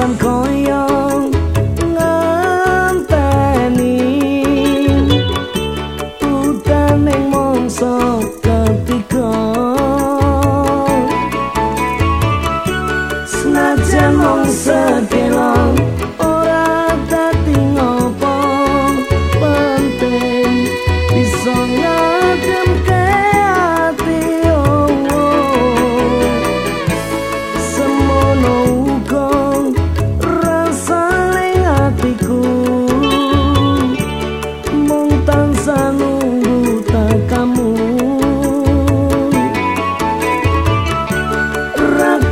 I'm going on.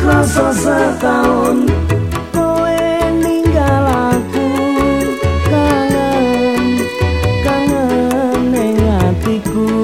kroso setahun Kowe ninggal aku. Kangen Kangen Neng hatiku.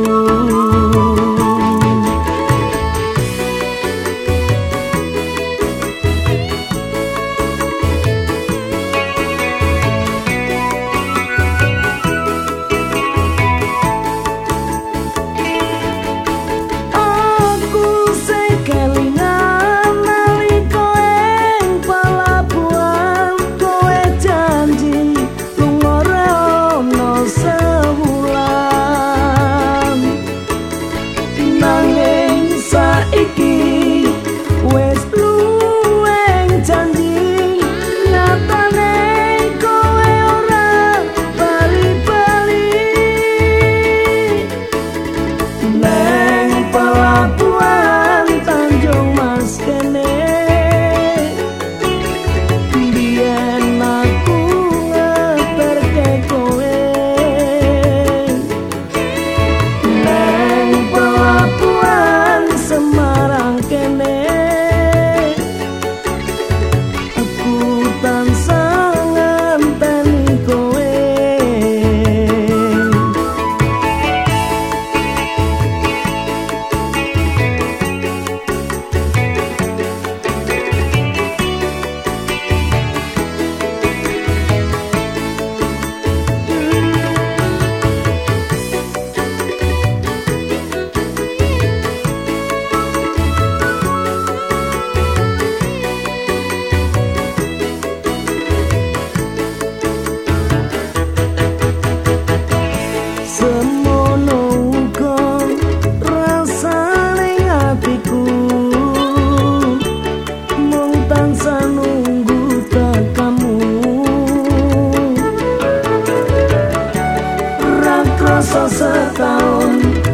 sans se